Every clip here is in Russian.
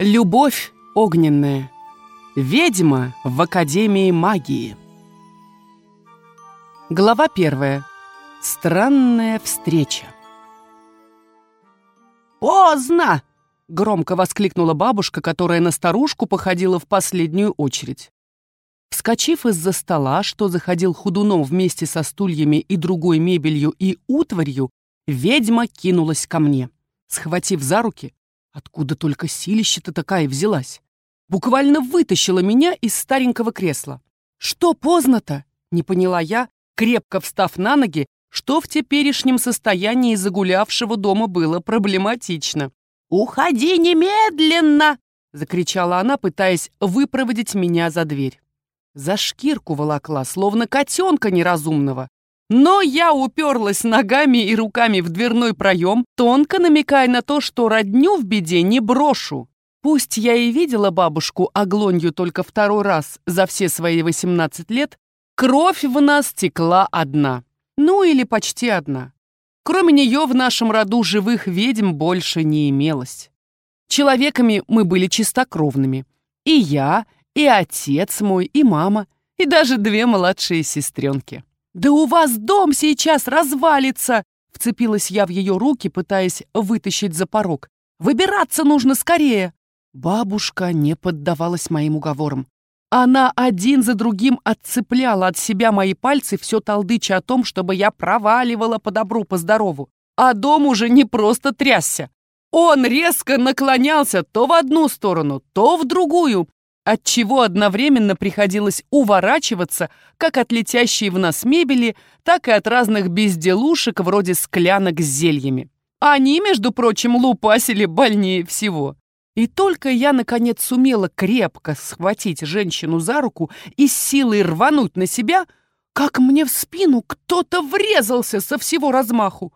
Любовь огненная. Ведьма в Академии магии. Глава первая. Странная встреча. «Поздно!» — громко воскликнула бабушка, которая на старушку походила в последнюю очередь. Вскочив из-за стола, что заходил худуном вместе со стульями и другой мебелью и утварью, ведьма кинулась ко мне. Схватив за руки, Откуда только силища-то такая взялась? Буквально вытащила меня из старенького кресла. Что поздно-то? Не поняла я, крепко встав на ноги, что в теперешнем состоянии загулявшего дома было проблематично. «Уходи немедленно!» — закричала она, пытаясь выпроводить меня за дверь. За шкирку волокла, словно котенка неразумного. Но я уперлась ногами и руками в дверной проем, тонко намекая на то, что родню в беде не брошу. Пусть я и видела бабушку Аглонью только второй раз за все свои 18 лет, кровь в нас текла одна. Ну или почти одна. Кроме нее в нашем роду живых ведьм больше не имелось. Человеками мы были чистокровными. И я, и отец мой, и мама, и даже две младшие сестренки. «Да у вас дом сейчас развалится!» Вцепилась я в ее руки, пытаясь вытащить за порог. «Выбираться нужно скорее!» Бабушка не поддавалась моим уговорам. Она один за другим отцепляла от себя мои пальцы, все толдыча о том, чтобы я проваливала по добру, по здорову. А дом уже не просто трясся. Он резко наклонялся то в одну сторону, то в другую, от чего одновременно приходилось уворачиваться как от летящей в нас мебели, так и от разных безделушек вроде склянок с зельями. Они, между прочим, лупасили больнее всего. И только я, наконец, сумела крепко схватить женщину за руку и с силой рвануть на себя, как мне в спину кто-то врезался со всего размаху.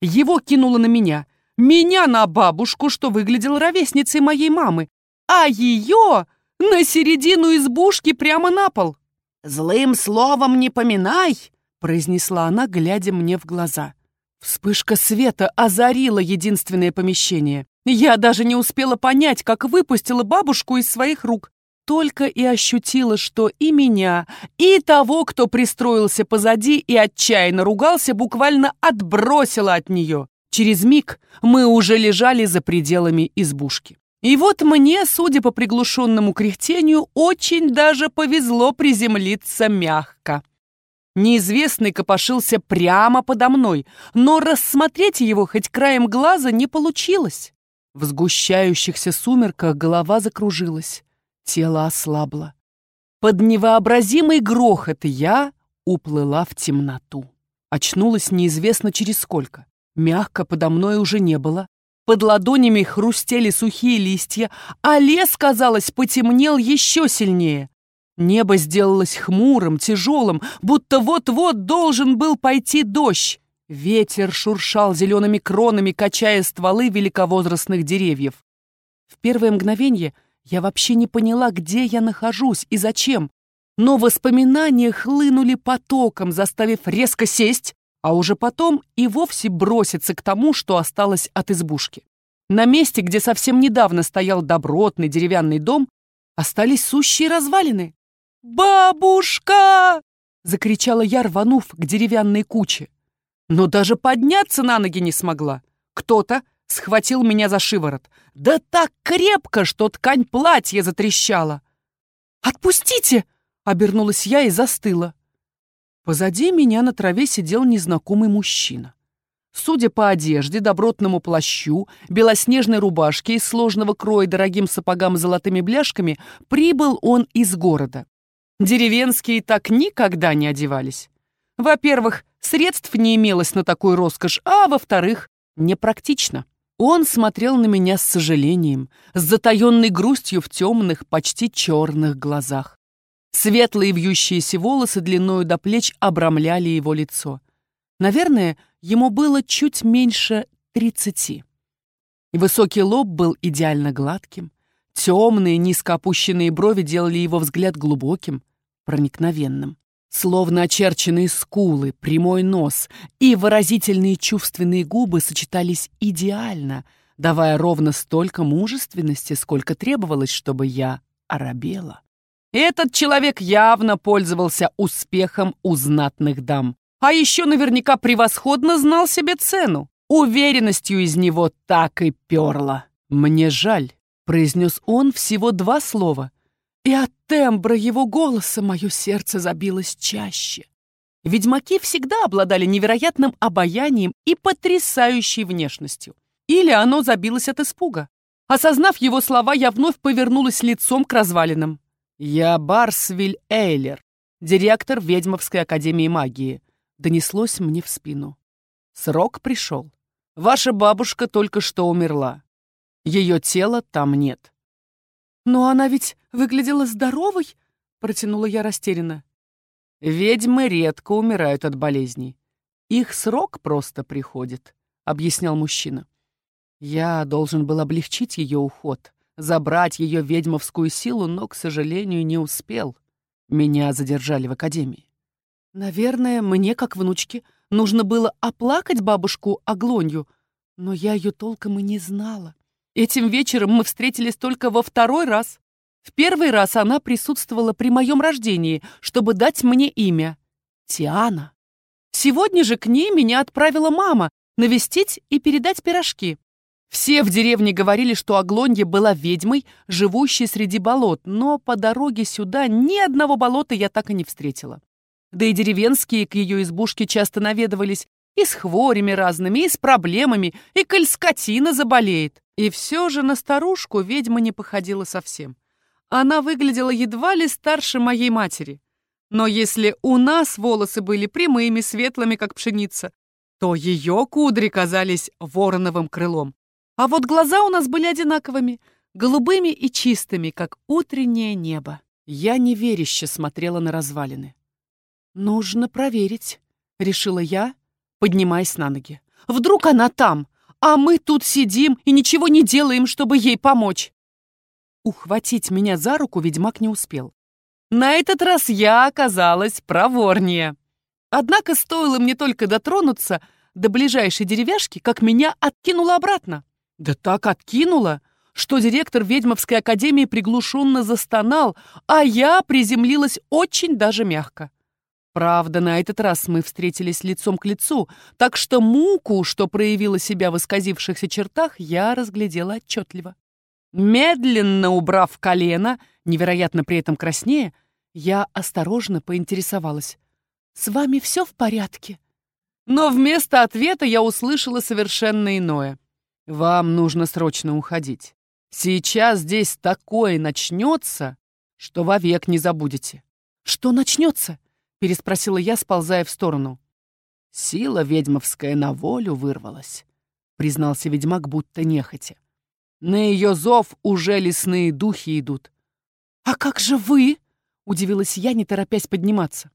Его кинуло на меня, меня на бабушку, что выглядел ровесницей моей мамы, а ее на середину избушки прямо на пол. «Злым словом не поминай!» — произнесла она, глядя мне в глаза. Вспышка света озарила единственное помещение. Я даже не успела понять, как выпустила бабушку из своих рук. Только и ощутила, что и меня, и того, кто пристроился позади и отчаянно ругался, буквально отбросила от нее. Через миг мы уже лежали за пределами избушки. И вот мне, судя по приглушенному кряхтению, очень даже повезло приземлиться мягко. Неизвестный копошился прямо подо мной, но рассмотреть его хоть краем глаза не получилось. В сгущающихся сумерках голова закружилась, тело ослабло. Под невообразимый грохот я уплыла в темноту. Очнулась неизвестно через сколько. Мягко подо мной уже не было. Под ладонями хрустели сухие листья, а лес, казалось, потемнел еще сильнее. Небо сделалось хмурым, тяжелым, будто вот-вот должен был пойти дождь. Ветер шуршал зелеными кронами, качая стволы великовозрастных деревьев. В первое мгновение я вообще не поняла, где я нахожусь и зачем. Но воспоминания хлынули потоком, заставив резко сесть, а уже потом и вовсе броситься к тому, что осталось от избушки. На месте, где совсем недавно стоял добротный деревянный дом, остались сущие развалины. «Бабушка!» — закричала я, рванув к деревянной куче. Но даже подняться на ноги не смогла. Кто-то схватил меня за шиворот. Да так крепко, что ткань платья затрещала. «Отпустите!» — обернулась я и застыла. Позади меня на траве сидел незнакомый мужчина. Судя по одежде, добротному плащу, белоснежной рубашке из сложного кроя дорогим сапогам с золотыми бляшками, прибыл он из города. Деревенские так никогда не одевались. Во-первых, средств не имелось на такую роскошь, а во-вторых, непрактично. Он смотрел на меня с сожалением, с затаенной грустью в темных, почти черных глазах. Светлые вьющиеся волосы длиною до плеч обрамляли его лицо. Наверное, ему было чуть меньше тридцати. Высокий лоб был идеально гладким. Темные, низко опущенные брови делали его взгляд глубоким, проникновенным. Словно очерченные скулы, прямой нос и выразительные чувственные губы сочетались идеально, давая ровно столько мужественности, сколько требовалось, чтобы я оробела. Этот человек явно пользовался успехом у знатных дам. А еще наверняка превосходно знал себе цену. Уверенностью из него так и перло. «Мне жаль», — произнес он всего два слова. И от тембра его голоса мое сердце забилось чаще. Ведьмаки всегда обладали невероятным обаянием и потрясающей внешностью. Или оно забилось от испуга. Осознав его слова, я вновь повернулась лицом к развалинам. «Я Барсвиль Эйлер, директор Ведьмовской академии магии», донеслось мне в спину. Срок пришел. Ваша бабушка только что умерла. Ее тела там нет. «Но она ведь выглядела здоровой», — протянула я растерянно. «Ведьмы редко умирают от болезней. Их срок просто приходит», — объяснял мужчина. Я должен был облегчить ее уход, забрать ее ведьмовскую силу, но, к сожалению, не успел. Меня задержали в академии. Наверное, мне, как внучке, нужно было оплакать бабушку Аглонью, но я ее толком и не знала. Этим вечером мы встретились только во второй раз. В первый раз она присутствовала при моем рождении, чтобы дать мне имя — Тиана. Сегодня же к ней меня отправила мама навестить и передать пирожки. Все в деревне говорили, что Аглонья была ведьмой, живущей среди болот, но по дороге сюда ни одного болота я так и не встретила. Да и деревенские к ее избушке часто наведывались и с хворями разными, и с проблемами, и коль скотина заболеет. И все же на старушку ведьма не походила совсем. Она выглядела едва ли старше моей матери. Но если у нас волосы были прямыми, светлыми, как пшеница, то ее кудри казались вороновым крылом. А вот глаза у нас были одинаковыми, голубыми и чистыми, как утреннее небо. Я неверяще смотрела на развалины. «Нужно проверить», — решила я, поднимаясь на ноги. «Вдруг она там, а мы тут сидим и ничего не делаем, чтобы ей помочь». Ухватить меня за руку ведьмак не успел. На этот раз я оказалась проворнее. Однако стоило мне только дотронуться до ближайшей деревяшки, как меня откинуло обратно. Да так откинула, что директор ведьмовской академии приглушенно застонал, а я приземлилась очень даже мягко. Правда, на этот раз мы встретились лицом к лицу, так что муку, что проявила себя в исказившихся чертах, я разглядела отчетливо. Медленно убрав колено, невероятно при этом краснее, я осторожно поинтересовалась. «С вами все в порядке?» Но вместо ответа я услышала совершенно иное. Вам нужно срочно уходить. Сейчас здесь такое начнется, что вовек не забудете. Что начнется? Переспросила я, сползая в сторону. Сила ведьмовская на волю вырвалась, признался ведьмак, будто нехотя. На ее зов уже лесные духи идут. «А как же вы?» — удивилась я, не торопясь подниматься.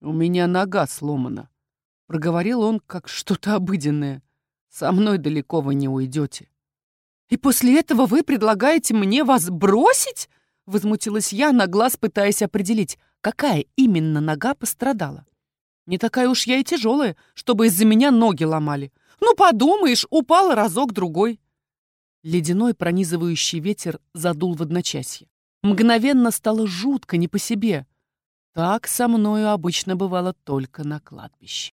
«У меня нога сломана», — проговорил он, как что-то обыденное. Со мной далеко вы не уйдете. И после этого вы предлагаете мне вас бросить? Возмутилась я, на глаз пытаясь определить, какая именно нога пострадала. Не такая уж я и тяжелая, чтобы из-за меня ноги ломали. Ну, подумаешь, упала разок-другой. Ледяной пронизывающий ветер задул в одночасье. Мгновенно стало жутко не по себе. Так со мною обычно бывало только на кладбище.